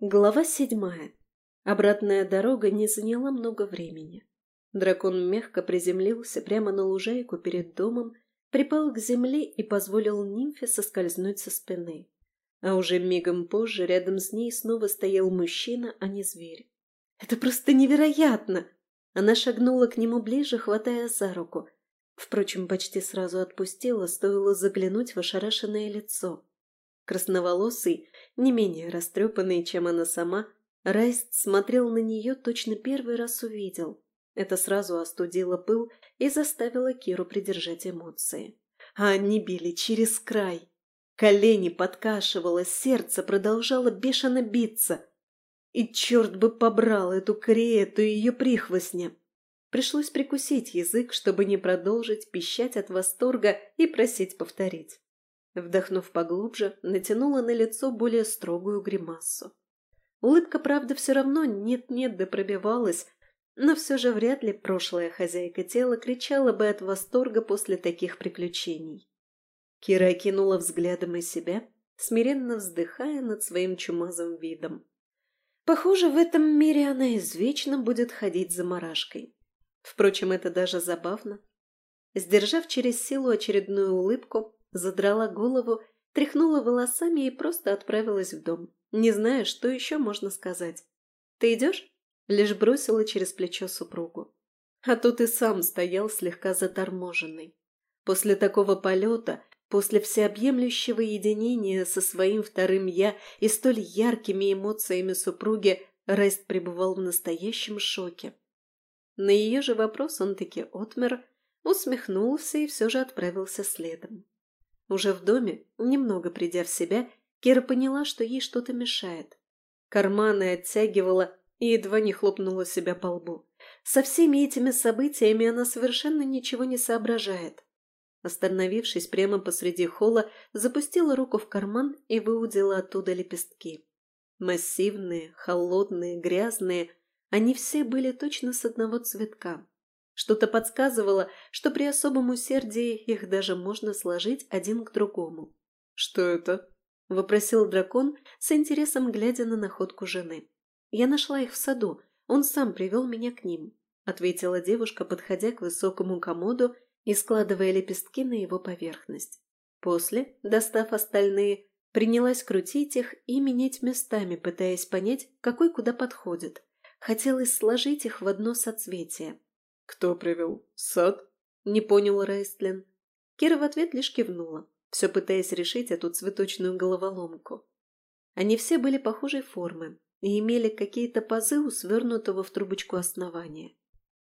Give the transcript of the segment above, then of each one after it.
Глава седьмая. Обратная дорога не заняла много времени. Дракон мягко приземлился прямо на лужайку перед домом, припал к земле и позволил нимфе соскользнуть со спины. А уже мигом позже рядом с ней снова стоял мужчина, а не зверь. «Это просто невероятно!» Она шагнула к нему ближе, хватая за руку. Впрочем, почти сразу отпустила, стоило заглянуть в ошарашенное лицо. Красноволосый, не менее растрепанный, чем она сама, Райст смотрел на нее точно первый раз увидел. Это сразу остудило пыл и заставило Киру придержать эмоции. А они били через край. Колени подкашивало, сердце продолжало бешено биться. И черт бы побрал эту Криету и ее прихвостня. Пришлось прикусить язык, чтобы не продолжить пищать от восторга и просить повторить. Вдохнув поглубже, натянула на лицо более строгую гримасу. Улыбка, правда, все равно нет-нет да пробивалась, но все же вряд ли прошлая хозяйка тела кричала бы от восторга после таких приключений. Кира окинула взглядом и себя, смиренно вздыхая над своим чумазым видом. Похоже, в этом мире она извечно будет ходить за марашкой. Впрочем, это даже забавно. Сдержав через силу очередную улыбку, задрала голову, тряхнула волосами и просто отправилась в дом, не зная, что еще можно сказать. «Ты идешь?» Лишь бросила через плечо супругу. А тут и сам стоял слегка заторможенный. После такого полета, после всеобъемлющего единения со своим вторым «я» и столь яркими эмоциями супруги, Райст пребывал в настоящем шоке. На ее же вопрос он таки отмер, усмехнулся и все же отправился следом. Уже в доме, немного придя в себя, Кира поняла, что ей что-то мешает. Карманы оттягивала и едва не хлопнула себя по лбу. Со всеми этими событиями она совершенно ничего не соображает. Остановившись прямо посреди холла, запустила руку в карман и выудила оттуда лепестки. Массивные, холодные, грязные, они все были точно с одного цветка. Что-то подсказывало, что при особом усердии их даже можно сложить один к другому. «Что это?» – вопросил дракон, с интересом глядя на находку жены. «Я нашла их в саду, он сам привел меня к ним», – ответила девушка, подходя к высокому комоду и складывая лепестки на его поверхность. После, достав остальные, принялась крутить их и менять местами, пытаясь понять, какой куда подходит. Хотелось сложить их в одно соцветие. «Кто привел? Сад?» – не понял Райстлин. Кира в ответ лишь кивнула, все пытаясь решить эту цветочную головоломку. Они все были похожей формы и имели какие-то пазы у свернутого в трубочку основания.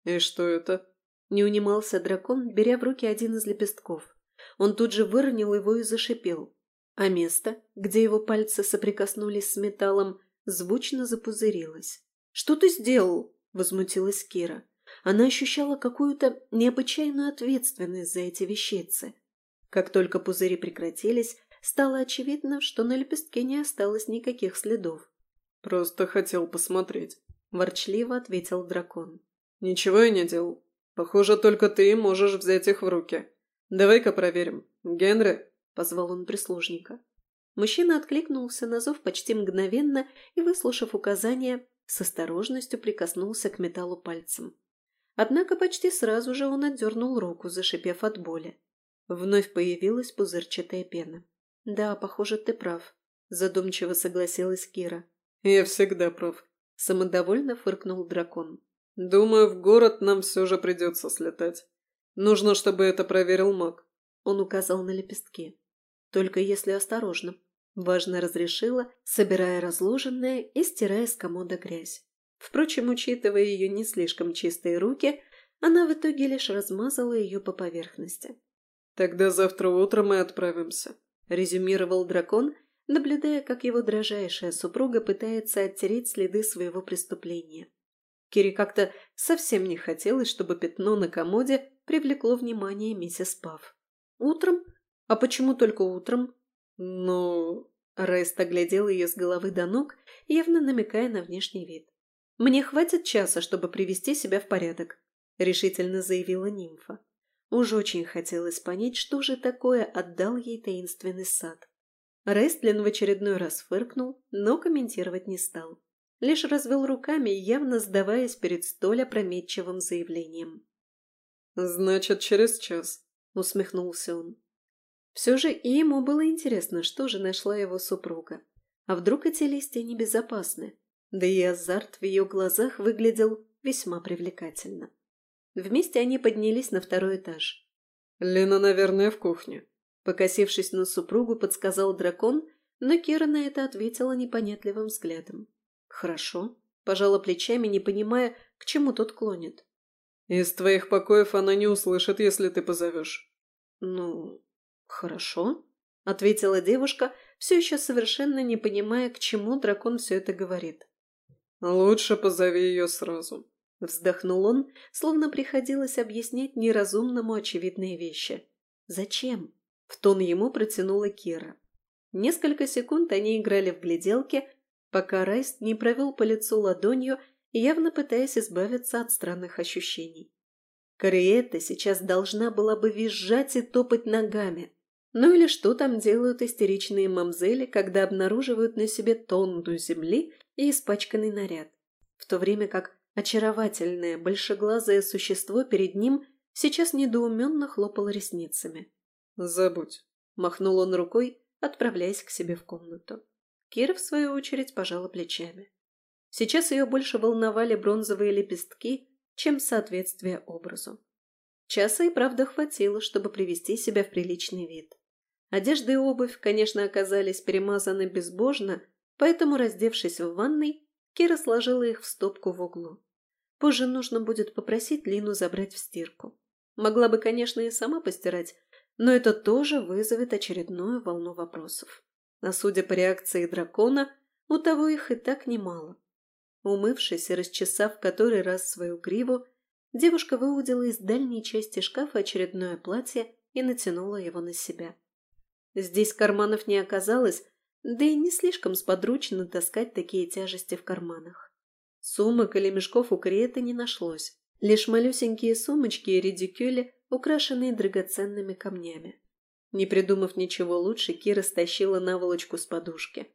«И что это?» – не унимался дракон, беря в руки один из лепестков. Он тут же выронил его и зашипел, а место, где его пальцы соприкоснулись с металлом, звучно запузырилось. «Что ты сделал?» – возмутилась Кира. Она ощущала какую-то необычайную ответственность за эти вещицы. Как только пузыри прекратились, стало очевидно, что на лепестке не осталось никаких следов. «Просто хотел посмотреть», – ворчливо ответил дракон. «Ничего я не делал. Похоже, только ты можешь взять их в руки. Давай-ка проверим. Генри?» – позвал он прислужника. Мужчина откликнулся на зов почти мгновенно и, выслушав указания, с осторожностью прикоснулся к металлу пальцем. Однако почти сразу же он отдернул руку, зашипев от боли. Вновь появилась пузырчатая пена. «Да, похоже, ты прав», – задумчиво согласилась Кира. «Я всегда прав», – самодовольно фыркнул дракон. «Думаю, в город нам все же придется слетать. Нужно, чтобы это проверил маг». Он указал на лепестки. «Только если осторожно», – важно разрешила, собирая разложенное и стирая с комода грязь. Впрочем, учитывая ее не слишком чистые руки, она в итоге лишь размазала ее по поверхности. «Тогда завтра утром мы отправимся», — резюмировал дракон, наблюдая, как его дрожайшая супруга пытается оттереть следы своего преступления. Кире как-то совсем не хотелось, чтобы пятно на комоде привлекло внимание миссис Пав. «Утром? А почему только утром?» «Ну...» Райст оглядел ее с головы до ног, явно намекая на внешний вид. «Мне хватит часа, чтобы привести себя в порядок», — решительно заявила нимфа. Уж очень хотелось понять, что же такое отдал ей таинственный сад. Рестлин в очередной раз фыркнул, но комментировать не стал. Лишь развел руками, явно сдаваясь перед столь опрометчивым заявлением. «Значит, через час», — усмехнулся он. Все же и ему было интересно, что же нашла его супруга. А вдруг эти листья небезопасны? Да и азарт в ее глазах выглядел весьма привлекательно. Вместе они поднялись на второй этаж. «Лена, наверное, в кухне», Покосившись на супругу, подсказал дракон, но Кира на это ответила непонятливым взглядом. «Хорошо», — пожала плечами, не понимая, к чему тот клонит. «Из твоих покоев она не услышит, если ты позовешь». «Ну, хорошо», — ответила девушка, все еще совершенно не понимая, к чему дракон все это говорит. «Лучше позови ее сразу», — вздохнул он, словно приходилось объяснять неразумному очевидные вещи. «Зачем?» В тон ему протянула Кира. Несколько секунд они играли в гляделки, пока Райст не провел по лицу ладонью, явно пытаясь избавиться от странных ощущений. Кориетта сейчас должна была бы визжать и топать ногами. Ну или что там делают истеричные мамзели, когда обнаруживают на себе тонну земли и испачканный наряд. В то время как очаровательное большеглазое существо перед ним сейчас недоуменно хлопало ресницами. «Забудь», — махнул он рукой, отправляясь к себе в комнату. Кира, в свою очередь, пожала плечами. Сейчас ее больше волновали бронзовые лепестки, чем соответствие образу. Часа и правда хватило, чтобы привести себя в приличный вид. Одежда и обувь, конечно, оказались перемазаны безбожно, поэтому, раздевшись в ванной, Кира сложила их в стопку в углу. Позже нужно будет попросить Лину забрать в стирку. Могла бы, конечно, и сама постирать, но это тоже вызовет очередную волну вопросов. А судя по реакции дракона, у того их и так немало. Умывшись и расчесав который раз свою гриву, девушка выудила из дальней части шкафа очередное платье и натянула его на себя. Здесь карманов не оказалось, да и не слишком сподручно таскать такие тяжести в карманах. Сумок или мешков у Криэта не нашлось, лишь малюсенькие сумочки и редикюли украшенные драгоценными камнями. Не придумав ничего лучше, Кира стащила наволочку с подушки.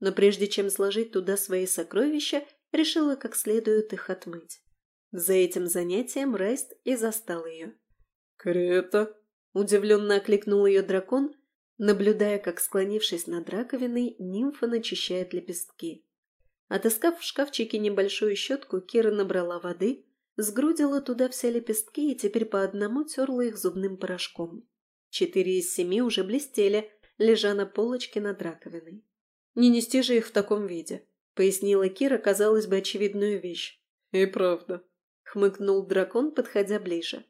Но прежде чем сложить туда свои сокровища, решила как следует их отмыть. За этим занятием Райст и застал ее. «Крета?» – удивленно окликнул ее дракон, наблюдая, как, склонившись над раковиной, нимфа начищает лепестки. Отыскав в шкафчике небольшую щетку, Кира набрала воды, Сгрудила туда все лепестки и теперь по одному терла их зубным порошком. Четыре из семи уже блестели, лежа на полочке над раковиной. «Не нести же их в таком виде», — пояснила Кира, казалось бы, очевидную вещь. «И правда», — хмыкнул дракон, подходя ближе.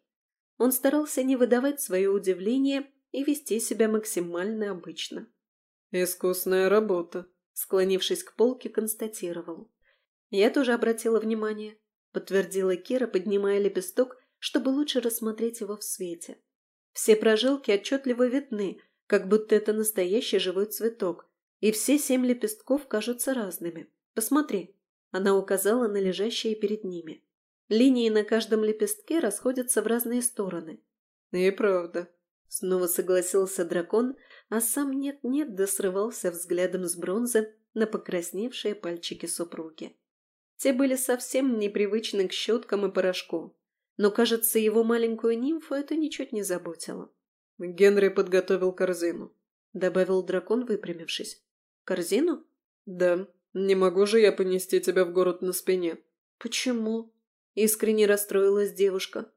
Он старался не выдавать свое удивление и вести себя максимально обычно. «Искусная работа», — склонившись к полке, констатировал. Я тоже обратила внимание. — подтвердила Кира, поднимая лепесток, чтобы лучше рассмотреть его в свете. Все прожилки отчетливо видны, как будто это настоящий живой цветок, и все семь лепестков кажутся разными. Посмотри. Она указала на лежащие перед ними. Линии на каждом лепестке расходятся в разные стороны. И правда. Снова согласился дракон, а сам нет-нет да срывался взглядом с бронзы на покрасневшие пальчики супруги. Те были совсем непривычны к щеткам и порошку. Но, кажется, его маленькую нимфу это ничуть не заботило. «Генри подготовил корзину», — добавил дракон, выпрямившись. «Корзину?» «Да. Не могу же я понести тебя в город на спине». «Почему?» — искренне расстроилась девушка.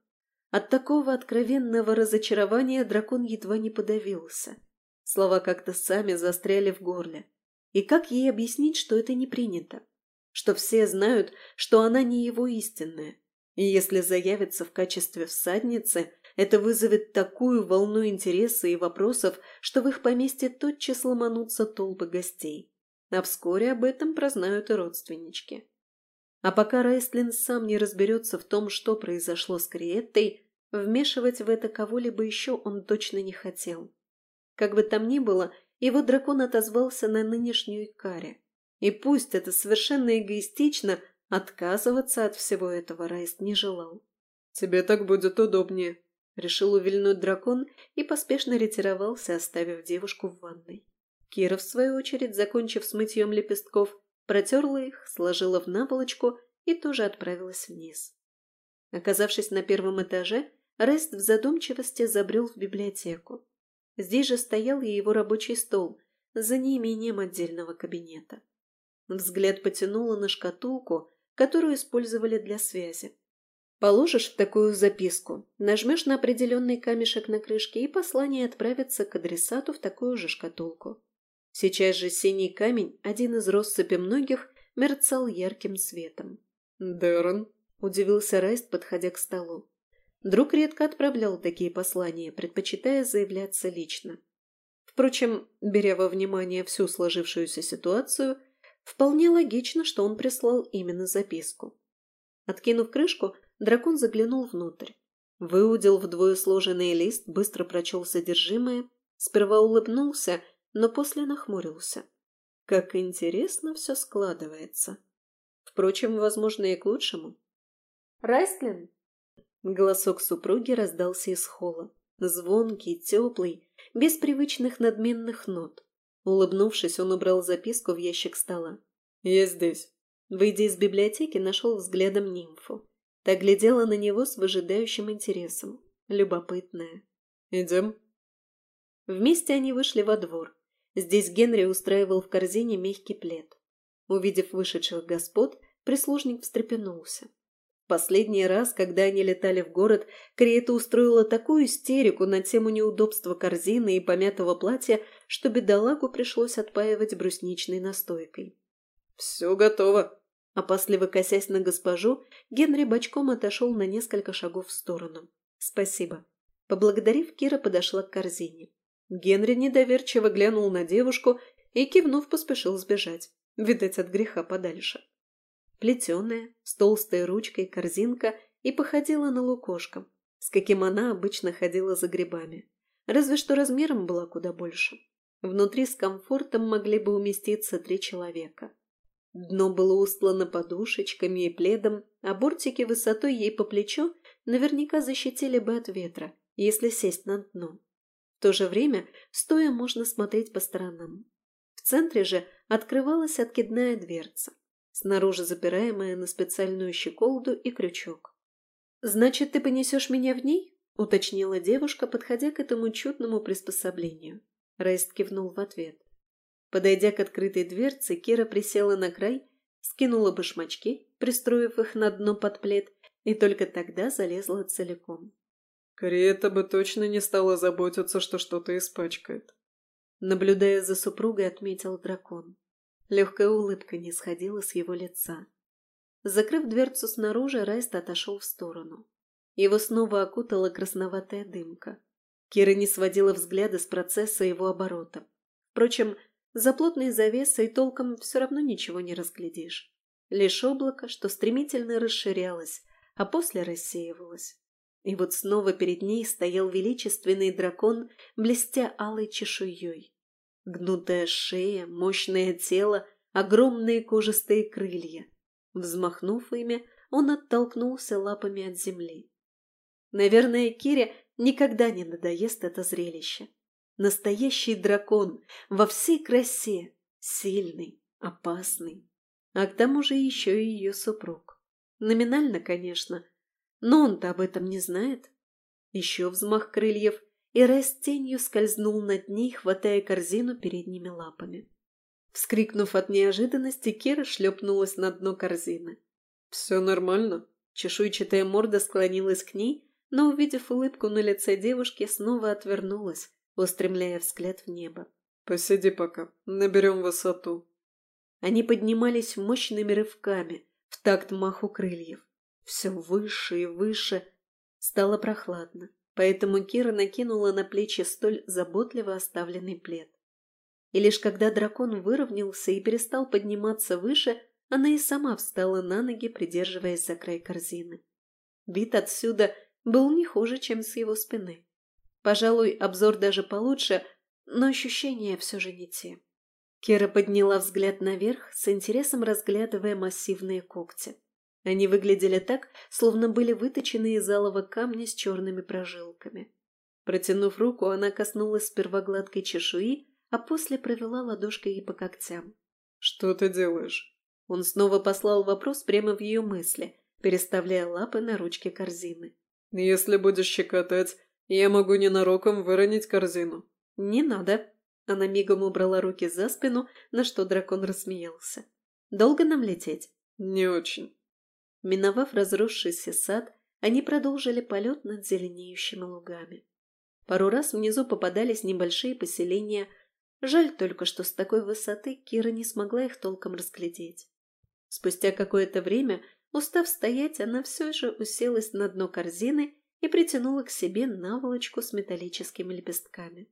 От такого откровенного разочарования дракон едва не подавился. Слова как-то сами застряли в горле. И как ей объяснить, что это не принято? что все знают, что она не его истинная. И если заявится в качестве всадницы, это вызовет такую волну интереса и вопросов, что в их поместье тотчас ломанутся толпы гостей. А вскоре об этом прознают и родственнички. А пока Райстлин сам не разберется в том, что произошло с Криеттой, вмешивать в это кого-либо еще он точно не хотел. Как бы там ни было, его дракон отозвался на нынешнюю Икаре. И пусть это совершенно эгоистично, отказываться от всего этого Райст не желал. «Тебе так будет удобнее», — решил увильнуть дракон и поспешно ретировался, оставив девушку в ванной. Кира, в свою очередь, закончив с мытьем лепестков, протерла их, сложила в наволочку и тоже отправилась вниз. Оказавшись на первом этаже, Рест в задумчивости забрел в библиотеку. Здесь же стоял и его рабочий стол, за неимением отдельного кабинета. Взгляд потянуло на шкатулку, которую использовали для связи. Положишь в такую записку, нажмешь на определенный камешек на крышке, и послание отправится к адресату в такую же шкатулку. Сейчас же синий камень, один из россыпи многих, мерцал ярким светом. «Дэрон», — удивился Райст, подходя к столу. Друг редко отправлял такие послания, предпочитая заявляться лично. Впрочем, беря во внимание всю сложившуюся ситуацию, вполне логично, что он прислал именно записку. Откинув крышку, дракон заглянул внутрь. Выудил вдвое сложенный лист, быстро прочел содержимое, сперва улыбнулся, но после нахмурился. Как интересно все складывается. Впрочем, возможно, и к лучшему. «Райстлин!» Голосок супруги раздался из холла. Звонкий, теплый, без привычных надменных нот. Улыбнувшись, он убрал записку в ящик стола. «Я здесь». Выйдя из библиотеки, нашел взглядом нимфу. Та глядела на него с выжидающим интересом. Любопытная. «Идем?» Вместе они вышли во двор. Здесь Генри устраивал в корзине мягкий плед. Увидев вышедших господ, прислужник встрепенулся. Последний раз, когда они летали в город, Криета устроила такую истерику на тему неудобства корзины и помятого платья, что бедолагу пришлось отпаивать брусничной настойкой. «Все готово!» Опасливо косясь на госпожу, Генри бочком отошел на несколько шагов в сторону. «Спасибо». Поблагодарив, Кира подошла к корзине. Генри недоверчиво глянул на девушку и, кивнув, поспешил сбежать. Видать, от греха подальше. Плетеная, с толстой ручкой корзинка и походила на лукошко, с каким она обычно ходила за грибами. Разве что размером была куда больше. Внутри с комфортом могли бы уместиться три человека. Дно было устлано подушечками и пледом, а бортики высотой ей по плечу наверняка защитили бы от ветра, если сесть на дно. То же время, стоя, можно смотреть по сторонам. В центре же открывалась откидная дверца, снаружи запираемая на специальную щеколду и крючок. «Значит, ты понесешь меня в ней?» — уточнила девушка, подходя к этому чудному приспособлению. Рейст кивнул в ответ. Подойдя к открытой дверце, Кира присела на край, скинула башмачки, пристроив их на дно под плед, и только тогда залезла целиком. Карета бы точно не стала заботиться, что что-то испачкает. Наблюдая за супругой, отметил дракон. Легкая улыбка не сходила с его лица. Закрыв дверцу снаружи, Райст отошел в сторону. Его снова окутала красноватая дымка. Кира не сводила взгляда с процесса его оборота. Впрочем, за плотной завесой толком все равно ничего не разглядишь. Лишь облако, что стремительно расширялось, а после рассеивалось. И вот снова перед ней стоял величественный дракон, блестя алой чешуей. Гнутая шея, мощное тело, огромные кожистые крылья. Взмахнув ими, он оттолкнулся лапами от земли. Наверное, Кире никогда не надоест это зрелище. Настоящий дракон во всей красе, сильный, опасный. А к тому же еще и ее супруг. Номинально, конечно, но он-то об этом не знает. Еще взмах крыльев, и Райс тенью скользнул над ней, хватая корзину передними лапами. Вскрикнув от неожиданности, Кира шлепнулась на дно корзины. «Все нормально?» Чешуйчатая морда склонилась к ней, но, увидев улыбку на лице девушки, снова отвернулась, устремляя взгляд в небо. «Посиди пока, наберем высоту». Они поднимались мощными рывками, в такт маху крыльев. Все выше и выше. Стало прохладно, поэтому Кира накинула на плечи столь заботливо оставленный плед. И лишь когда дракон выровнялся и перестал подниматься выше, она и сама встала на ноги, придерживаясь за край корзины. Вид отсюда был не хуже, чем с его спины. Пожалуй, обзор даже получше, но ощущения все же не те. Кира подняла взгляд наверх, с интересом разглядывая массивные когти. Они выглядели так, словно были выточены из алого камня с черными прожилками. Протянув руку, она коснулась сперва гладкой чешуи, а после провела ладошкой ей по когтям. «Что ты делаешь?» Он снова послал вопрос прямо в ее мысли, переставляя лапы на ручке корзины. «Если будешь щекотать, я могу ненароком выронить корзину». «Не надо». Она мигом убрала руки за спину, на что дракон рассмеялся. «Долго нам лететь?» «Не очень». Миновав разросшийся сад, они продолжили полет над зеленеющими лугами. Пару раз внизу попадались небольшие поселения. Жаль только, что с такой высоты Кира не смогла их толком разглядеть. Спустя какое-то время, устав стоять, она все же уселась на дно корзины и притянула к себе наволочку с металлическими лепестками.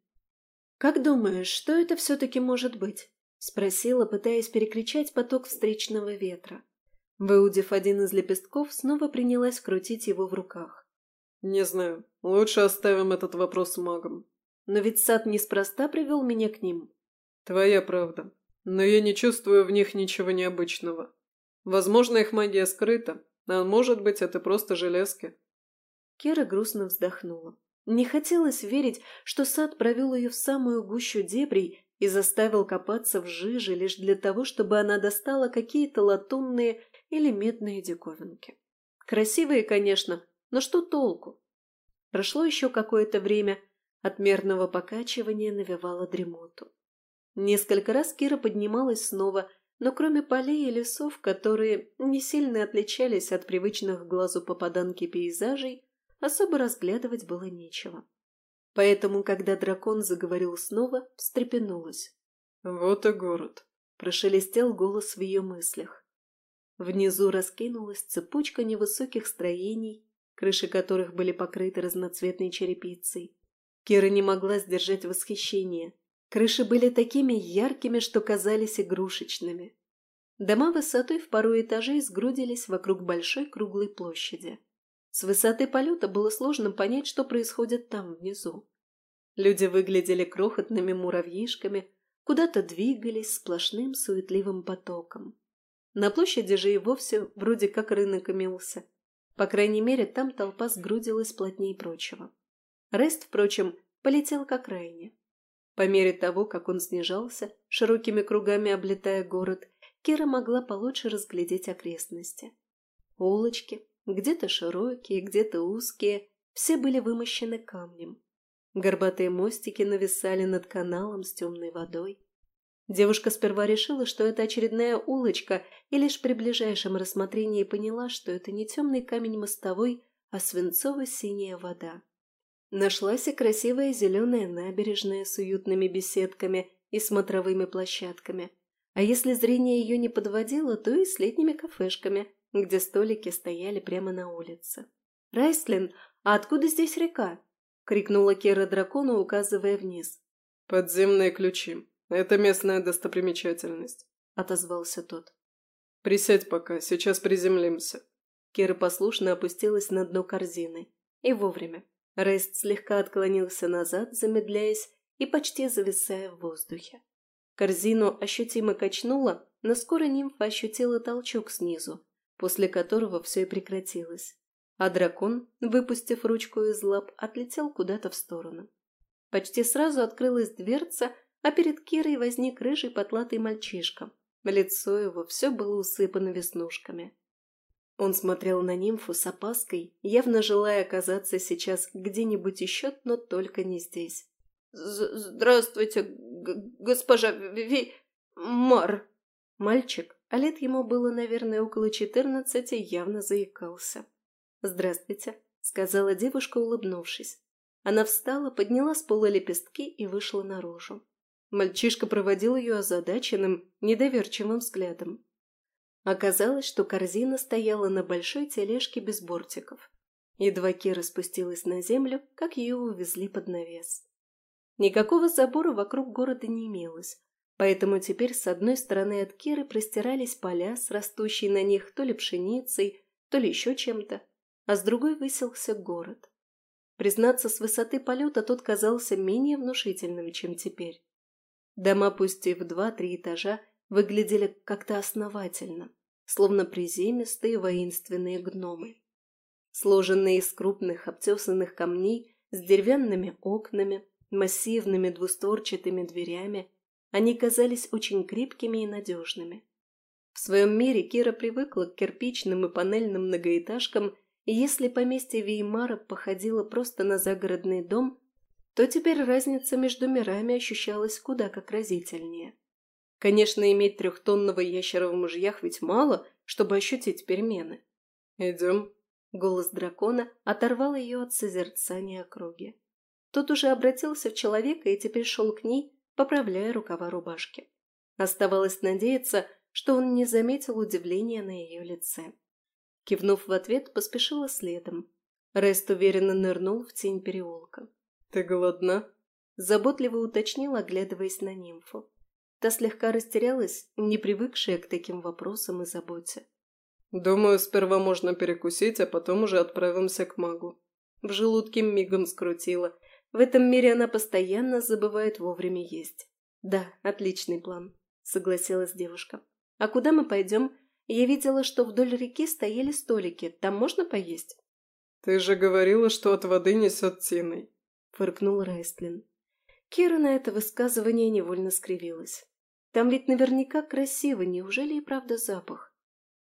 «Как думаешь, что это все-таки может быть?» — спросила, пытаясь перекричать поток встречного ветра. Выудив один из лепестков, снова принялась крутить его в руках. «Не знаю. Лучше оставим этот вопрос магам». «Но ведь сад неспроста привел меня к ним». «Твоя правда. Но я не чувствую в них ничего необычного. Возможно, их магия скрыта, а может быть, это просто железки». Кера грустно вздохнула. Не хотелось верить, что сад провел ее в самую гущу дебрей и заставил копаться в жиже лишь для того, чтобы она достала какие-то латунные или медные диковинки. Красивые, конечно, но что толку? Прошло еще какое-то время, от мерного покачивания навевало дремоту. Несколько раз Кира поднималась снова, но кроме полей и лесов, которые не сильно отличались от привычных глазу попаданки пейзажей, особо разглядывать было нечего. Поэтому, когда дракон заговорил снова, встрепенулась. «Вот и город», — прошелестел голос в ее мыслях. Внизу раскинулась цепочка невысоких строений, крыши которых были покрыты разноцветной черепицей. Кира не могла сдержать восхищение. Крыши были такими яркими, что казались игрушечными. Дома высотой в пару этажей сгрудились вокруг большой круглой площади. С высоты полета было сложно понять, что происходит там внизу. Люди выглядели крохотными муравьишками, куда-то двигались сплошным суетливым потоком. На площади же и вовсе вроде как рынок имелся. По крайней мере, там толпа сгрудилась плотнее прочего. Рест, впрочем, полетел к окраине. По мере того, как он снижался, широкими кругами облетая город, Кира могла получше разглядеть окрестности. Улочки, где-то широкие, где-то узкие, все были вымощены камнем. Горбатые мостики нависали над каналом с темной водой. Девушка сперва решила, что это очередная улочка, и лишь при ближайшем рассмотрении поняла, что это не темный камень мостовой, а свинцово-синяя вода. Нашлась и красивая зеленая набережная с уютными беседками и смотровыми площадками. А если зрение ее не подводило, то и с летними кафешками, где столики стояли прямо на улице. «Райстлин, а откуда здесь река?» — крикнула Кера дракону, указывая вниз. «Подземные ключи», «Это местная достопримечательность», — отозвался тот. «Присядь пока, сейчас приземлимся». Кира послушно опустилась на дно корзины. И вовремя. Рейст слегка отклонился назад, замедляясь и почти зависая в воздухе. Корзину ощутимо качнуло, но скоро нимфа ощутила толчок снизу, после которого все и прекратилось. А дракон, выпустив ручку из лап, отлетел куда-то в сторону. Почти сразу открылась дверца, а перед Кирой возник рыжий потлатый мальчишка. Лицо его все было усыпано веснушками. Он смотрел на нимфу с опаской, явно желая оказаться сейчас где-нибудь еще, но только не здесь. «Здравствуйте, госпожа Ви... Мар!» Мальчик, а лет ему было, наверное, около четырнадцати, явно заикался. «Здравствуйте», — сказала девушка, улыбнувшись. Она встала, подняла с пола лепестки и вышла наружу. Мальчишка проводил ее озадаченным, недоверчивым взглядом. Оказалось, что корзина стояла на большой тележке без бортиков. Едва Кира спустилась на землю, как ее увезли под навес. Никакого забора вокруг города не имелось, поэтому теперь с одной стороны от Киры простирались поля с растущей на них то ли пшеницей, то ли еще чем-то, а с другой высился город. Признаться, с высоты полета тот казался менее внушительным, чем теперь. Дома, пусть и в два-три этажа, выглядели как-то основательно, словно приземистые воинственные гномы. Сложенные из крупных обтесанных камней с деревянными окнами, массивными двустворчатыми дверями, Они казались очень крепкими и надежными. В своем мире Кира привыкла к кирпичным и панельным многоэтажкам, и если поместье Веймара походило просто на загородный дом, то теперь разница между мирами ощущалась куда как разительнее. Конечно, иметь трехтонного ящера в мужьях ведь мало, чтобы ощутить перемены. «Идем». Голос дракона оторвал ее от созерцания округи. Тот уже обратился в человека и теперь шел к ней, поправляя рукава рубашки. Оставалось надеяться, что он не заметил удивления на ее лице. Кивнув в ответ, поспешила следом. Рест уверенно нырнул в тень переулка. «Ты голодна?» Заботливо уточнил, оглядываясь на нимфу. Та слегка растерялась, не привыкшая к таким вопросам и заботе. «Думаю, сперва можно перекусить, а потом уже отправимся к магу». В желудке мигом скрутила, в этом мире она постоянно забывает вовремя есть. Да, отличный план, согласилась девушка. А куда мы пойдем? Я видела, что вдоль реки стояли столики. Там можно поесть? Ты же говорила, что от воды несет тиной, фыркнул Райстлин. Кира на это высказывание невольно скривилась. Там ведь наверняка красиво, неужели и правда запах?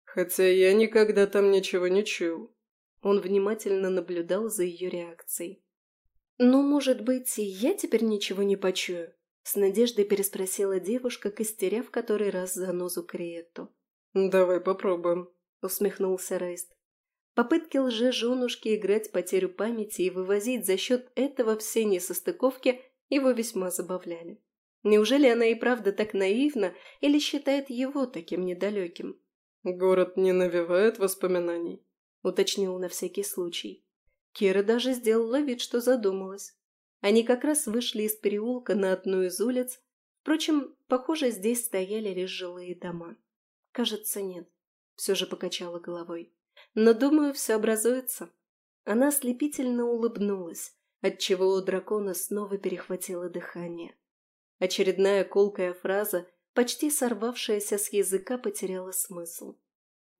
Хотя я никогда там ничего не чуял. Он внимательно наблюдал за ее реакцией. «Ну, может быть, и я теперь ничего не почую?» С надеждой переспросила девушка, костеря в который раз за нозу Криетту. «Давай попробуем», — усмехнулся Рейст. Попытки лже-женушки играть потерю памяти и вывозить за счет этого все несостыковки его весьма забавляли. Неужели она и правда так наивна или считает его таким недалеким? «Город не навевает воспоминаний», — уточнил на всякий случай. Кира даже сделала вид, что задумалась. Они как раз вышли из переулка на одну из улиц. Впрочем, похоже, здесь стояли лишь жилые дома. Кажется, нет. Все же покачала головой. Но, думаю, все образуется. Она ослепительно улыбнулась, отчего у дракона снова перехватило дыхание. Очередная колкая фраза, почти сорвавшаяся с языка, потеряла смысл.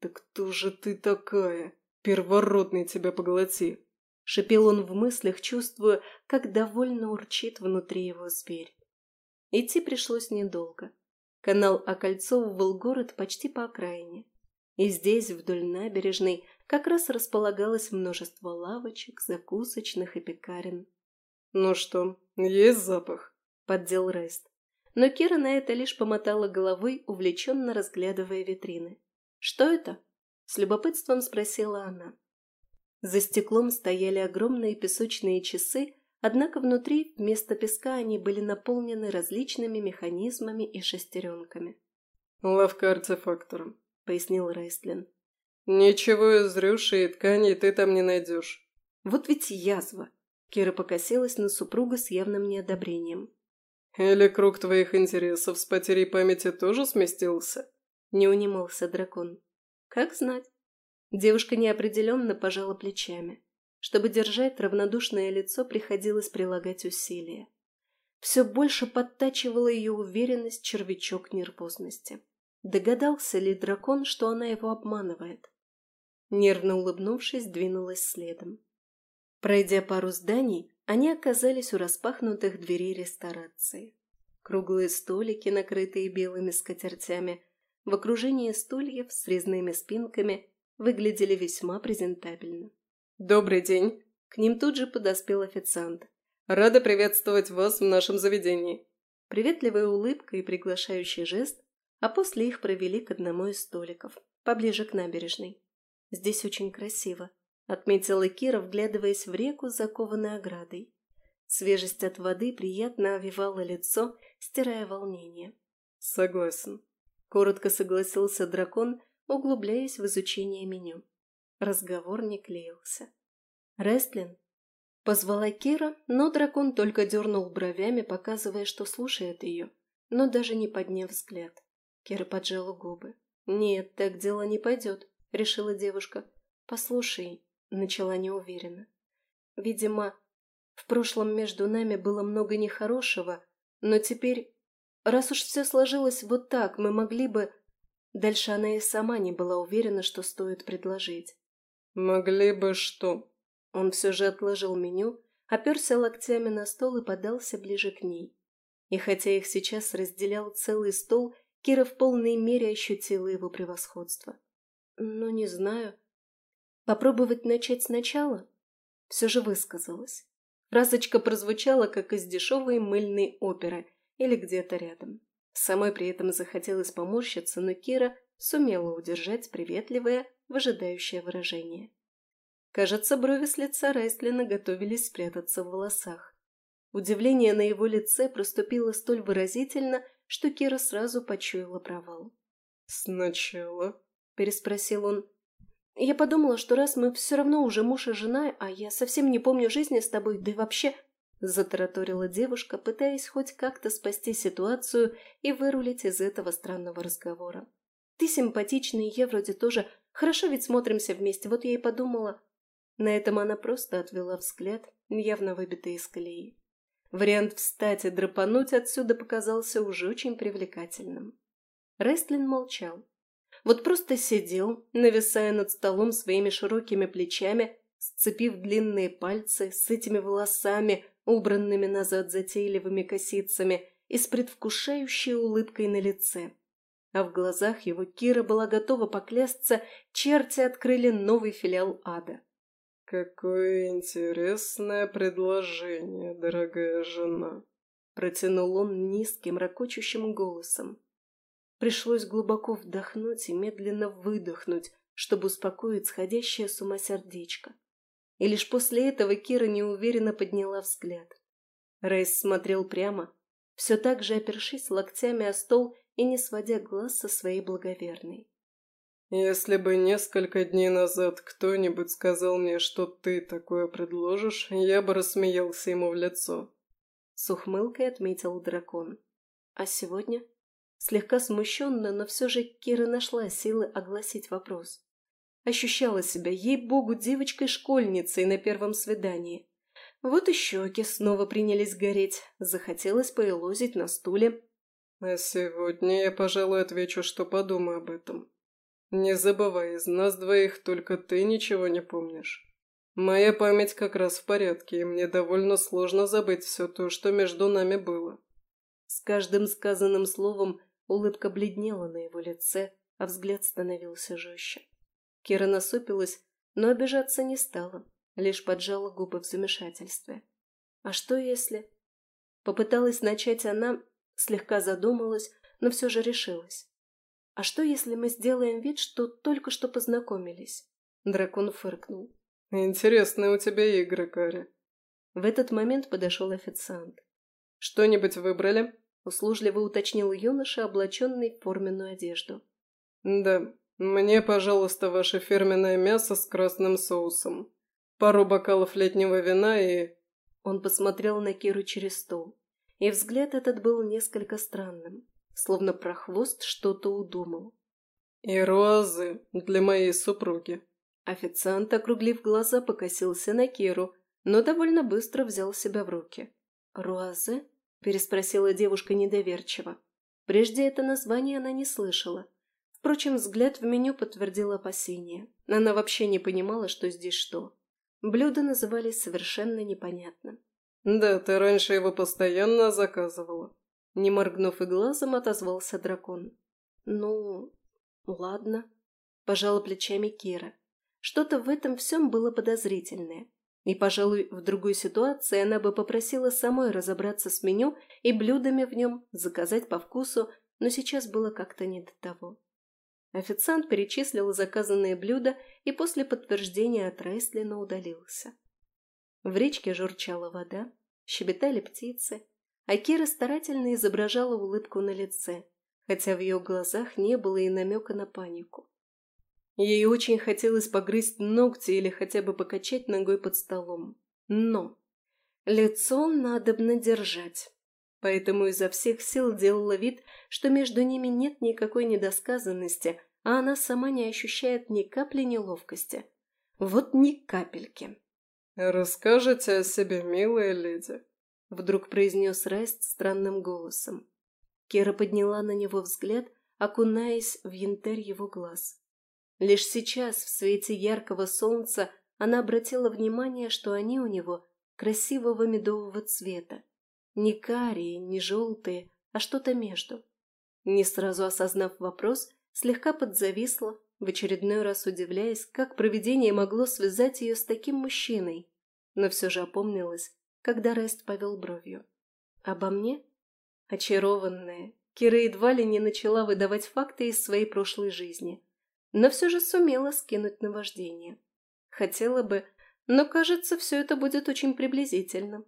«Да кто же ты такая? Первородный тебя поглоти!» Шипел он в мыслях, чувствуя, как довольно урчит внутри его зверь. Идти пришлось недолго. Канал окольцовывал город почти по окраине. И здесь, вдоль набережной, как раз располагалось множество лавочек, закусочных и пекарен. «Ну что, есть запах?» – поддел Рест. Но Кира на это лишь помотала головой, увлеченно разглядывая витрины. «Что это?» – с любопытством спросила она. За стеклом стояли огромные песочные часы, однако внутри вместо песка они были наполнены различными механизмами и шестеренками. «Лавка артефактором», — пояснил Райстлин. «Ничего из рюши и тканей ты там не найдешь». «Вот ведь язва!» Кира покосилась на супруга с явным неодобрением. «Или круг твоих интересов с потерей памяти тоже сместился?» Не унимался дракон. «Как знать. Девушка неопределенно пожала плечами. Чтобы держать равнодушное лицо, приходилось прилагать усилия. Все больше подтачивала ее уверенность червячок нервозности. Догадался ли дракон, что она его обманывает? Нервно улыбнувшись, двинулась следом. Пройдя пару зданий, они оказались у распахнутых дверей ресторации. Круглые столики, накрытые белыми скатертями, в окружении стульев с резными спинками выглядели весьма презентабельно. «Добрый день!» К ним тут же подоспел официант. «Рада приветствовать вас в нашем заведении!» Приветливая улыбка и приглашающий жест, а после их провели к одному из столиков, поближе к набережной. «Здесь очень красиво», — отметила Кира, вглядываясь в реку, закованной оградой. Свежесть от воды приятно овивала лицо, стирая волнение. «Согласен», — коротко согласился дракон, — углубляясь в изучение меню. Разговор не клеился. «Рестлин?» Позвала Кира, но дракон только дернул бровями, показывая, что слушает ее, но даже не подняв взгляд. Кира поджала губы. «Нет, так дело не пойдет», — решила девушка. «Послушай», — начала неуверенно. «Видимо, в прошлом между нами было много нехорошего, но теперь, раз уж все сложилось вот так, мы могли бы...» Дальше она и сама не была уверена, что стоит предложить. «Могли бы что?» Он все же отложил меню, оперся локтями на стол и подался ближе к ней. И хотя их сейчас разделял целый стол, Кира в полной мере ощутила его превосходство. «Ну, не знаю. Попробовать начать сначала?» Все же высказалась. Фразочка прозвучала, как из дешевой мыльной оперы или где-то рядом. Самой при этом захотелось поморщиться, но Кира сумела удержать приветливое, выжидающее выражение. Кажется, брови с лица Райстлина готовились спрятаться в волосах. Удивление на его лице проступило столь выразительно, что Кира сразу почуяла провал. «Сначала?» – переспросил он. «Я подумала, что раз мы все равно уже муж и жена, а я совсем не помню жизни с тобой, да и вообще...» – затараторила девушка, пытаясь хоть как-то спасти ситуацию и вырулить из этого странного разговора. «Ты симпатичный, я вроде тоже. Хорошо ведь смотримся вместе, вот я и подумала...» На этом она просто отвела взгляд, явно выбитый из колеи. Вариант встать и драпануть отсюда показался уже очень привлекательным. Рестлин молчал. Вот просто сидел, нависая над столом своими широкими плечами, сцепив длинные пальцы с этими волосами, убранными назад затейливыми косицами и с предвкушающей улыбкой на лице. А в глазах его Кира была готова поклясться, черти открыли новый филиал ада. «Какое интересное предложение, дорогая жена!» Протянул он низким, ракочущим голосом. Пришлось глубоко вдохнуть и медленно выдохнуть, чтобы успокоить сходящее с ума сердечко. И лишь после этого Кира неуверенно подняла взгляд. Рейс смотрел прямо, все так же опершись локтями о стол и не сводя глаз со своей благоверной. Если бы несколько дней назад кто-нибудь сказал мне, что ты такое предложишь, я бы рассмеялся ему в лицо. С ухмылкой отметил дракон. А сегодня? Слегка смущенно, но все же Кира нашла силы огласить вопрос. Ощущала себя, ей-богу, девочкой-школьницей на первом свидании. Вот и щеки снова принялись гореть, захотелось поелозить на стуле. А сегодня я, пожалуй, отвечу, что подумаю об этом. Не забывай, из нас двоих только ты ничего не помнишь. Моя память как раз в порядке, и мне довольно сложно забыть все то, что между нами было. С каждым сказанным словом улыбка бледнела на его лице, а взгляд становился жестче. Кира насупилась, но обижаться не стала, лишь поджала губы в замешательстве. А что если... Попыталась начать она, слегка задумалась, но все же решилась. «А что, если мы сделаем вид, что только что познакомились?» Дракон фыркнул. «Интересные у тебя игры, Кари». В этот момент подошел официант. «Что-нибудь выбрали?» Услужливо уточнил юноша, облаченный в форменную одежду. «Да, мне, пожалуйста, ваше фирменное мясо с красным соусом. Пару бокалов летнего вина и...» Он посмотрел на Киру через стол, и взгляд этот был несколько странным словно про хвост что-то удумал. «И розы для моей супруги». Официант, округлив глаза, покосился на Киру, но довольно быстро взял себя в руки. «Руазе?» – переспросила девушка недоверчиво. Прежде это название она не слышала. Впрочем, взгляд в меню подтвердил опасения. Она вообще не понимала, что здесь что. Блюда назывались совершенно непонятно. «Да, ты раньше его постоянно заказывала», не моргнув и глазом, отозвался дракон. «Ну, ладно», – пожала плечами Кира. Что-то в этом всем было подозрительное. И, пожалуй, в другой ситуации она бы попросила самой разобраться с меню и блюдами в нем, заказать по вкусу, но сейчас было как-то не до того. Официант перечислил заказанные блюда и после подтверждения от Райслина удалился. В речке журчала вода, щебетали птицы, а Кира старательно изображала улыбку на лице, хотя в ее глазах не было и намека на панику. Ей очень хотелось погрызть ногти или хотя бы покачать ногой под столом. Но лицо надобно держать. Поэтому изо всех сил делала вид, что между ними нет никакой недосказанности, а она сама не ощущает ни капли неловкости. Вот ни капельки. «Расскажите о себе, милая леди», — вдруг произнес Райст странным голосом. Кира подняла на него взгляд, окунаясь в янтарь его глаз. Лишь сейчас, в свете яркого солнца, она обратила внимание, что они у него красивого медового цвета. Не карие, не желтые, а что-то между. Не сразу осознав вопрос, слегка подзависла, в очередной раз удивляясь, как провидение могло связать ее с таким мужчиной, но все же опомнилась, когда Рест повел бровью. «Обо мне?» Очарованная, Кира едва ли не начала выдавать факты из своей прошлой жизни, но все же сумела скинуть наваждение. Хотела бы, но, кажется, все это будет очень приблизительно.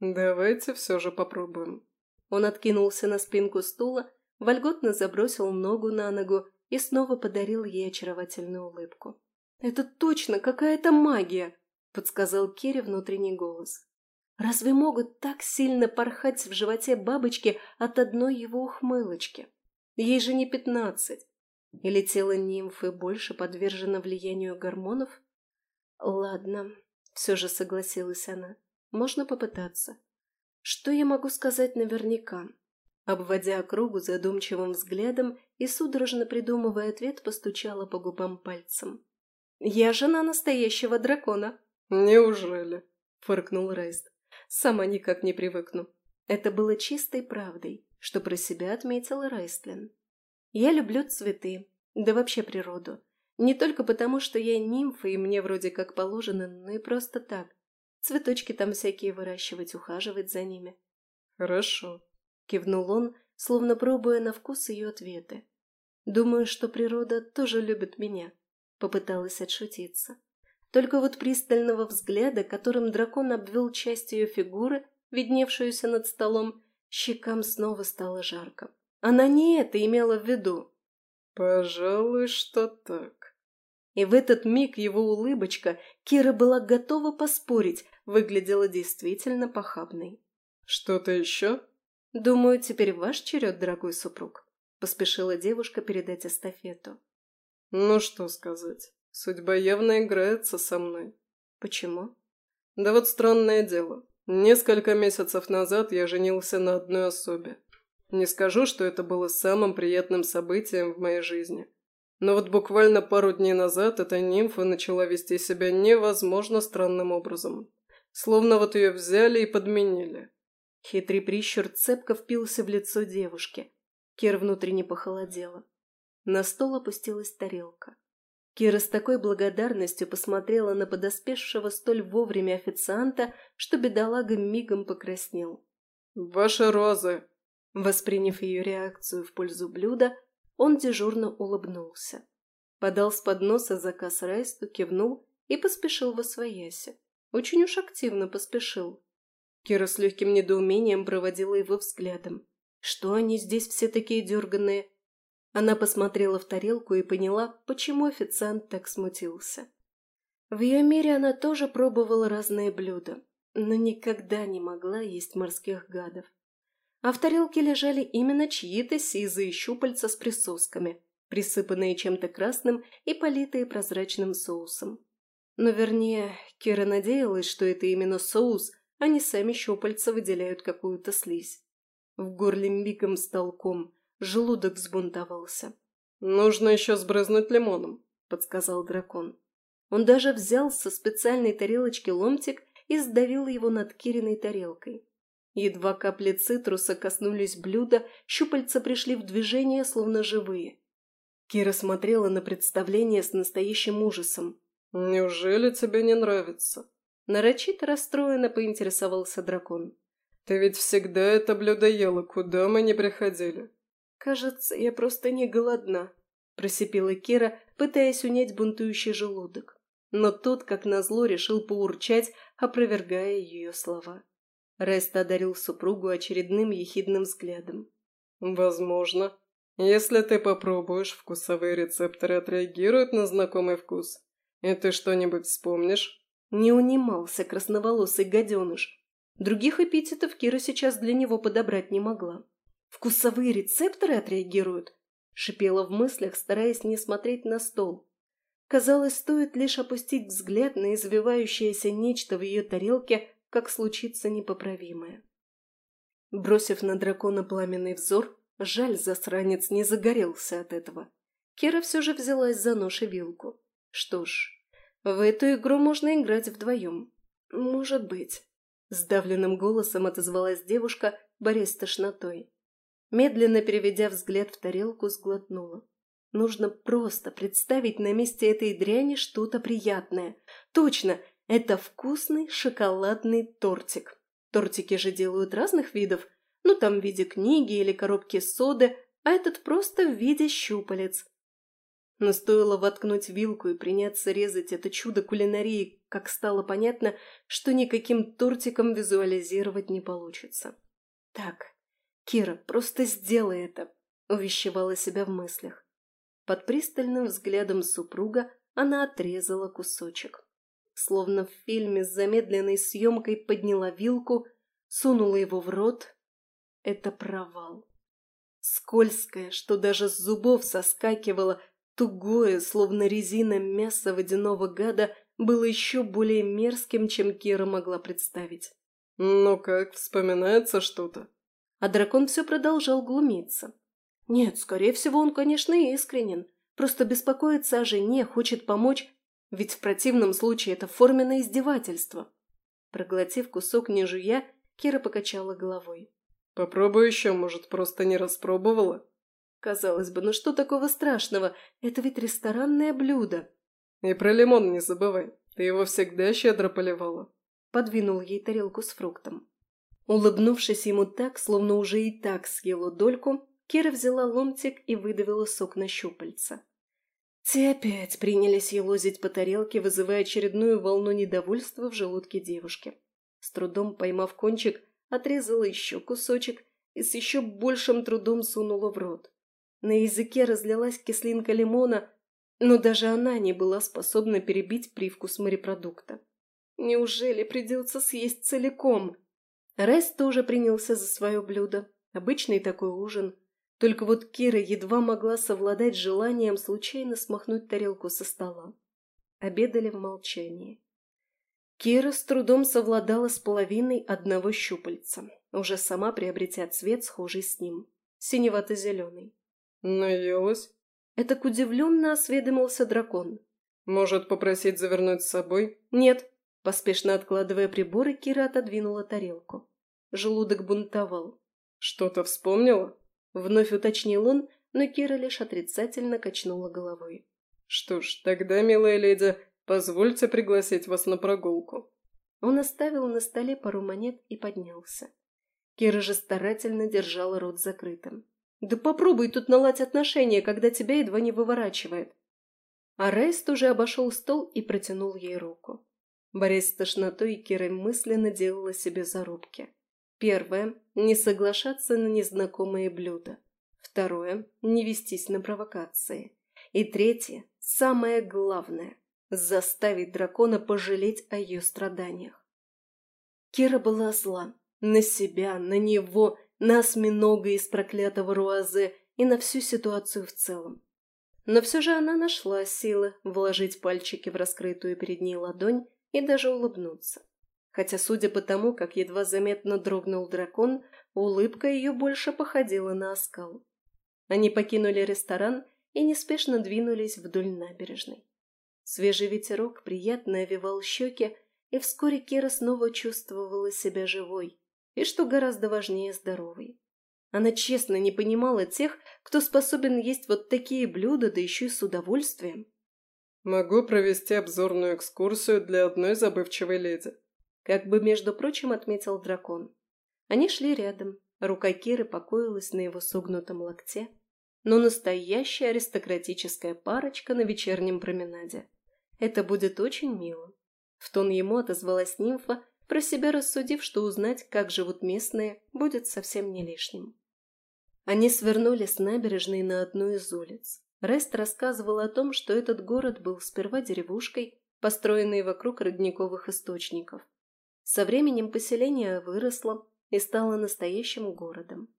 «Давайте все же попробуем». Он откинулся на спинку стула, вольготно забросил ногу на ногу и снова подарил ей очаровательную улыбку. «Это точно какая-то магия!» – подсказал Кире внутренний голос. Разве могут так сильно порхать в животе бабочки от одной его ухмылочки? Ей же не пятнадцать. Или тело нимфы больше подвержено влиянию гормонов? Ладно, все же согласилась она. Можно попытаться. Что я могу сказать наверняка? Обводя округу задумчивым взглядом и судорожно придумывая ответ, постучала по губам пальцем. «Я жена настоящего дракона». «Неужели?» – фыркнул Рейст. Сама никак не привыкну. Это было чистой правдой, что про себя отметил Райстлин. Я люблю цветы, да вообще природу. Не только потому, что я нимфа и мне вроде как положено, но и просто так. Цветочки там всякие выращивать, ухаживать за ними. «Хорошо», — кивнул он, словно пробуя на вкус ее ответы. «Думаю, что природа тоже любит меня», — попыталась отшутиться. Только вот пристального взгляда, которым дракон обвел часть ее фигуры, видневшуюся над столом, щекам снова стало жарко. Она не это имела в виду. «Пожалуй, что так». И в этот миг его улыбочка, Кира была готова поспорить, выглядела действительно похабной. «Что-то еще?» «Думаю, теперь ваш черед, дорогой супруг», — поспешила девушка передать эстафету. «Ну что сказать. Судьба явно играется со мной. Почему? Да вот странное дело. Несколько месяцев назад я женился на одной особе. Не скажу, что это было самым приятным событием в моей жизни. Но вот буквально пару дней назад эта нимфа начала вести себя невозможно странным образом. Словно вот ее взяли и подменили. Хитрый прищур цепко впился в лицо девушки. Кир внутренне похолодела. На стол опустилась тарелка. Кира с такой благодарностью посмотрела на подоспевшего столь вовремя официанта, что бедолага мигом покраснел. «Ваши розы!» Восприняв ее реакцию в пользу блюда, он дежурно улыбнулся. Подал с подноса заказ Райсту, кивнул и поспешил во свояси. Очень уж активно поспешил. Кира с легким недоумением проводила его взглядом. Что они здесь все такие дерганые? Она посмотрела в тарелку и поняла, почему официант так смутился. В ее мире она тоже пробовала разные блюда, но никогда не могла есть морских гадов. А в тарелке лежали именно чьи-то сизые щупальца с присосками, присыпанные чем-то красным и политые прозрачным соусом. Но вернее, Кира надеялась, что это именно соус, а не сами щупальца выделяют какую-то слизь. В горле мигом стал ком – Желудок взбунтовался. «Нужно еще сбрызнуть лимоном», — подсказал дракон. Он даже взял со специальной тарелочки ломтик и сдавил его над Кириной тарелкой. Едва капли цитруса коснулись блюда, щупальца пришли в движение, словно живые. Кира смотрела на представление с настоящим ужасом. «Неужели тебе не нравится?» Нарочито расстроенно поинтересовался дракон. «Ты ведь всегда это блюдо ела, куда мы не приходили. «Кажется, я просто не голодна», – просипела Кира, пытаясь унять бунтующий желудок. Но тот, как назло, решил поурчать, опровергая ее слова. Рест одарил супругу очередным ехидным взглядом. «Возможно. Если ты попробуешь, вкусовые рецепторы отреагируют на знакомый вкус. И ты что-нибудь вспомнишь?» Не унимался красноволосый гаденыш. Других эпитетов Кира сейчас для него подобрать не могла. Вкусовые рецепторы отреагируют?» — шипела в мыслях, стараясь не смотреть на стол. Казалось, стоит лишь опустить взгляд на извивающееся нечто в ее тарелке, как случится непоправимое. Бросив на дракона пламенный взор, жаль, засранец не загорелся от этого. Кира все же взялась за нож и вилку. Что ж, в эту игру можно играть вдвоем. Может быть. Сдавленным голосом отозвалась девушка, борясь с тошнотой. Медленно переведя взгляд в тарелку, сглотнула. Нужно просто представить на месте этой дряни что-то приятное. Точно, это вкусный шоколадный тортик. Тортики же делают разных видов. Ну, там в виде книги или коробки соды, а этот просто в виде щупалец. Но стоило воткнуть вилку и приняться резать это чудо кулинарии, как стало понятно, что никаким тортиком визуализировать не получится. «Так, Кира, просто сделай это», – увещевала себя в мыслях. Под пристальным взглядом супруга она отрезала кусочек. Словно в фильме с замедленной съемкой подняла вилку, сунула его в рот. Это провал. Скользкое, что даже с зубов соскакивало – Тугое, словно резина мясо водяного гада, было еще более мерзким, чем Кира могла представить. «Ну как, вспоминается что-то?» А дракон все продолжал глумиться. Нет, скорее всего, он, конечно, искренен. Просто беспокоится о жене, хочет помочь, ведь в противном случае это форменное издевательство. Проглотив кусок не жуя, Кира покачала головой. «Попробуй еще, может, просто не распробовала?» Казалось бы, ну что такого страшного? Это ведь ресторанное блюдо. И про лимон не забывай. Ты его всегда щедро поливала. Подвинул ей тарелку с фруктом. Улыбнувшись ему так, словно уже и так съела дольку, Кира взяла ломтик и выдавила сок на щупальца. Те опять принялись елозить по тарелке, вызывая очередную волну недовольства в желудке девушки. С трудом поймав кончик, отрезала еще кусочек и с еще большим трудом сунула в рот. На языке разлилась кислинка лимона, но даже она не была способна перебить привкус морепродукта. Неужели придется съесть целиком? Райс тоже принялся за свое блюдо. Обычный такой ужин. Только вот Кира едва могла совладать желанием случайно смахнуть тарелку со стола. Обедали в молчании. Кира с трудом совладала с половиной одного щупальца, уже сама приобретя цвет, схожий с ним, синевато-зеленый. «Наелась?» Это удивленно осведомился дракон. «Может, попросить завернуть с собой?» «Нет». Поспешно откладывая приборы, Кира отодвинула тарелку. Желудок бунтовал. «Что-то вспомнила?» Вновь уточнил он, но Кира лишь отрицательно качнула головой. «Что ж, тогда, милая леди, позвольте пригласить вас на прогулку». Он оставил на столе пару монет и поднялся. Кира же старательно держала рот закрытым. Да попробуй тут наладить отношения, когда тебя едва не выворачивает. А Рейст уже обошел стол и протянул ей руку. Борясь с тошнотой, Кира мысленно делала себе зарубки. Первое – не соглашаться на незнакомые блюда. Второе – не вестись на провокации. И третье – самое главное – заставить дракона пожалеть о ее страданиях. Кира была зла. На себя, на него, на осьминога из проклятого Руазе и на всю ситуацию в целом. Но все же она нашла силы вложить пальчики в раскрытую перед ней ладонь и даже улыбнуться. Хотя, судя по тому, как едва заметно дрогнул дракон, улыбка ее больше походила на оскал. Они покинули ресторан и неспешно двинулись вдоль набережной. Свежий ветерок приятно овивал щеки, и вскоре Кира снова чувствовала себя живой, и, что гораздо важнее, здоровой. Она честно не понимала тех, кто способен есть вот такие блюда, да еще и с удовольствием. «Могу провести обзорную экскурсию для одной забывчивой леди», как бы, между прочим, отметил дракон. Они шли рядом, рука Киры покоилась на его согнутом локте, но настоящая аристократическая парочка на вечернем променаде. Это будет очень мило. В тон ему отозвалась нимфа, про себя рассудив, что узнать, как живут местные, будет совсем не лишним. Они свернули с набережной на одну из улиц. Рест рассказывал о том, что этот город был сперва деревушкой, построенной вокруг родниковых источников. Со временем поселение выросло и стало настоящим городом.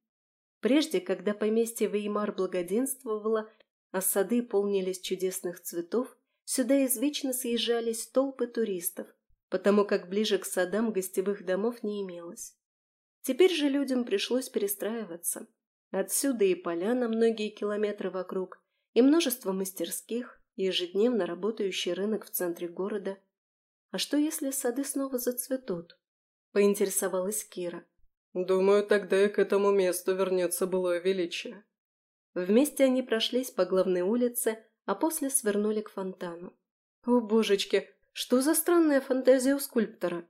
Прежде, когда поместье Веймар благоденствовало, а сады полнились чудесных цветов, сюда извечно съезжались толпы туристов, потому как ближе к садам гостевых домов не имелось. Теперь же людям пришлось перестраиваться. Отсюда и поля на многие километры вокруг, и множество мастерских, и ежедневно работающий рынок в центре города. А что, если сады снова зацветут? поинтересовалась Кира. «Думаю, тогда и к этому месту вернется былое величие». Вместе они прошлись по главной улице, а после свернули к фонтану. «О, божечки, что за странная фантазия у скульптора?»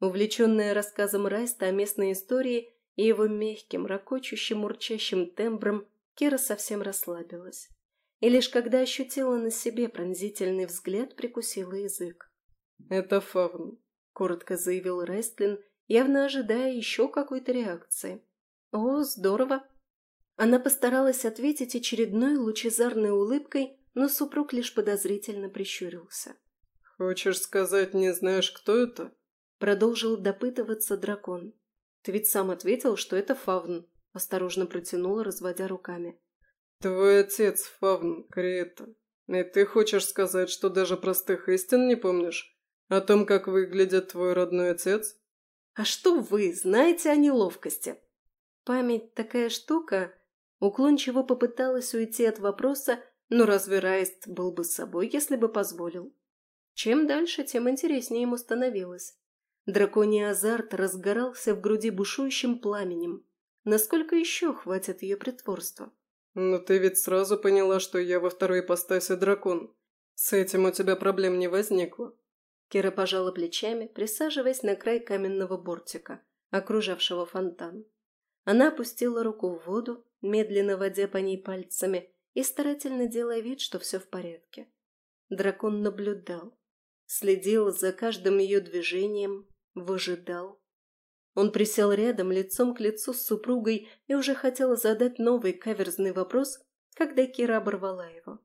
Увлеченная рассказом Райста о местной истории и его мягким, ракочущим, урчащим тембром, Кира совсем расслабилась. И лишь когда ощутила на себе пронзительный взгляд, прикусила язык. «Это фавн», — коротко заявил Райстлин, явно ожидая еще какой-то реакции. «О, здорово!» Она постаралась ответить очередной лучезарной улыбкой, но супруг лишь подозрительно прищурился. «Хочешь сказать, не знаешь, кто это?» Продолжил допытываться дракон. «Ты ведь сам ответил, что это фавн», – осторожно протянула, разводя руками. «Твой отец фавн, Криета. И ты хочешь сказать, что даже простых истин не помнишь? О том, как выглядит твой родной отец?» «А что вы знаете о неловкости?» Память такая штука. Уклончиво попыталась уйти от вопроса, но разве Райст был бы собой, если бы позволил? Чем дальше, тем интереснее ему становилось. Драконий азарт разгорался в груди бушующим пламенем. Насколько еще хватит ее притворства? «Но ты ведь сразу поняла, что я во второй ипостаси дракон. С этим у тебя проблем не возникло?» Кира пожала плечами, присаживаясь на край каменного бортика, окружавшего фонтан. Она опустила руку в воду, медленно водя по ней пальцами и старательно делая вид, что все в порядке. Дракон наблюдал, следил за каждым ее движением, выжидал. Он присел рядом, лицом к лицу с супругой, и уже хотел задать новый каверзный вопрос, когда Кира оборвала его.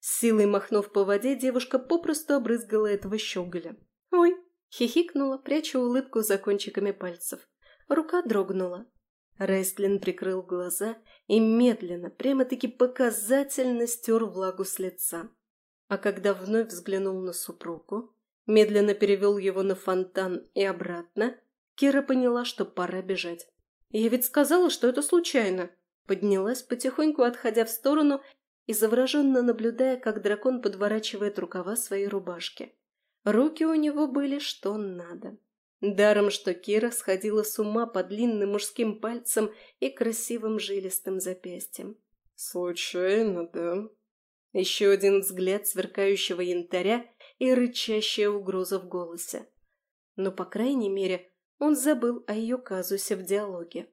С силой махнув по воде, девушка попросту обрызгала этого щеголя. «Ой!» — хихикнула, пряча улыбку за кончиками пальцев. Рука дрогнула. Рейстлин прикрыл глаза и медленно, прямо-таки показательно стер влагу с лица. А когда вновь взглянул на супругу, медленно перевел его на фонтан и обратно, Кира поняла, что пора бежать. «Я ведь сказала, что это случайно!» Поднялась, потихоньку отходя в сторону и завороженно наблюдая, как дракон подворачивает рукава своей рубашки. Руки у него были что надо. Даром, что Кира сходила с ума по длинным мужским пальцам и красивым жилистым запястьем. «Случайно, да?» Еще один взгляд сверкающего янтаря и рычащая угроза в голосе. Но, по крайней мере, он забыл о ее казусе в диалоге.